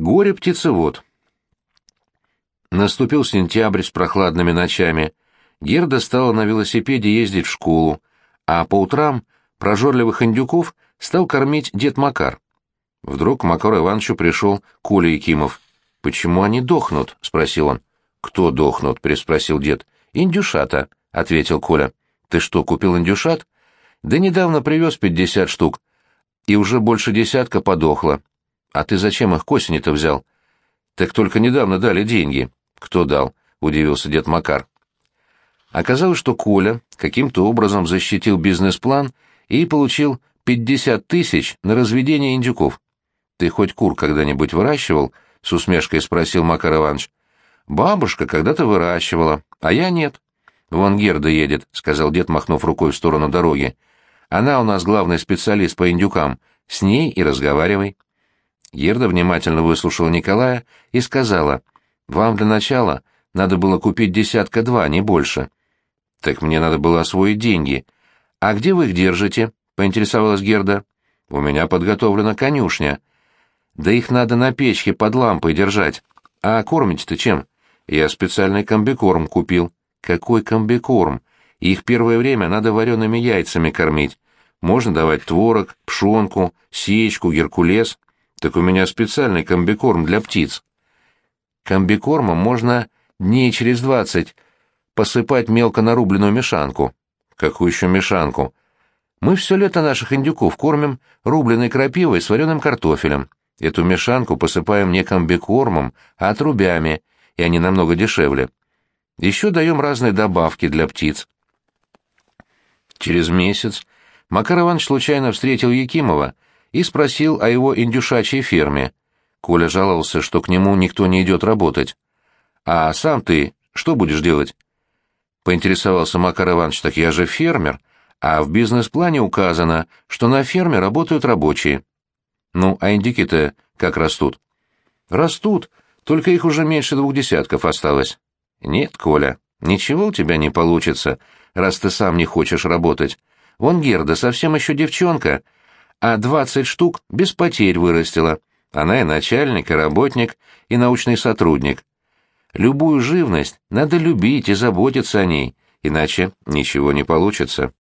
Горе-птицевод. Наступил сентябрь с прохладными ночами. Герда стала на велосипеде ездить в школу, а по утрам прожорливых индюков стал кормить дед Макар. Вдруг к Макару Ивановичу пришел Коля Якимов. «Почему они дохнут?» — спросил он. «Кто дохнут?» — переспросил дед. «Индюшата», — ответил Коля. «Ты что, купил индюшат?» «Да недавно привез пятьдесят штук, и уже больше десятка подохло. А ты зачем их к осени-то взял? Так только недавно дали деньги. Кто дал? Удивился дед Макар. Оказалось, что Коля каким-то образом защитил бизнес-план и получил 50 тысяч на разведение индюков. Ты хоть кур когда-нибудь выращивал? С усмешкой спросил Макар Иванович. Бабушка когда-то выращивала, а я нет. Вон Герда едет, сказал дед, махнув рукой в сторону дороги. Она у нас главный специалист по индюкам. С ней и разговаривай. Герда внимательно выслушала Николая и сказала, «Вам для начала надо было купить десятка-два, не больше». «Так мне надо было освоить деньги. А где вы их держите?» — поинтересовалась Герда. «У меня подготовлена конюшня. Да их надо на печке под лампой держать. А кормите-то чем?» «Я специальный комбикорм купил». «Какой комбикорм? Их первое время надо вареными яйцами кормить. Можно давать творог, пшенку, сечку, геркулес». Так у меня специальный комбикорм для птиц. Комбикормом можно дней через двадцать посыпать мелко нарубленную мешанку. Какую еще мешанку? Мы все лето наших индюков кормим рубленой крапивой с вареным картофелем. Эту мешанку посыпаем не комбикормом, а отрубями, и они намного дешевле. Еще даем разные добавки для птиц. Через месяц Макар Иванович случайно встретил Якимова — и спросил о его индюшачьей ферме. Коля жаловался, что к нему никто не идет работать. «А сам ты что будешь делать?» Поинтересовался Макар Иванович, так я же фермер, а в бизнес-плане указано, что на ферме работают рабочие. Ну, а индюки-то как растут? Растут, только их уже меньше двух десятков осталось. Нет, Коля, ничего у тебя не получится, раз ты сам не хочешь работать. Вон Герда совсем еще девчонка, а двадцать штук без потерь вырастила. Она и начальник, и работник, и научный сотрудник. Любую живность надо любить и заботиться о ней, иначе ничего не получится.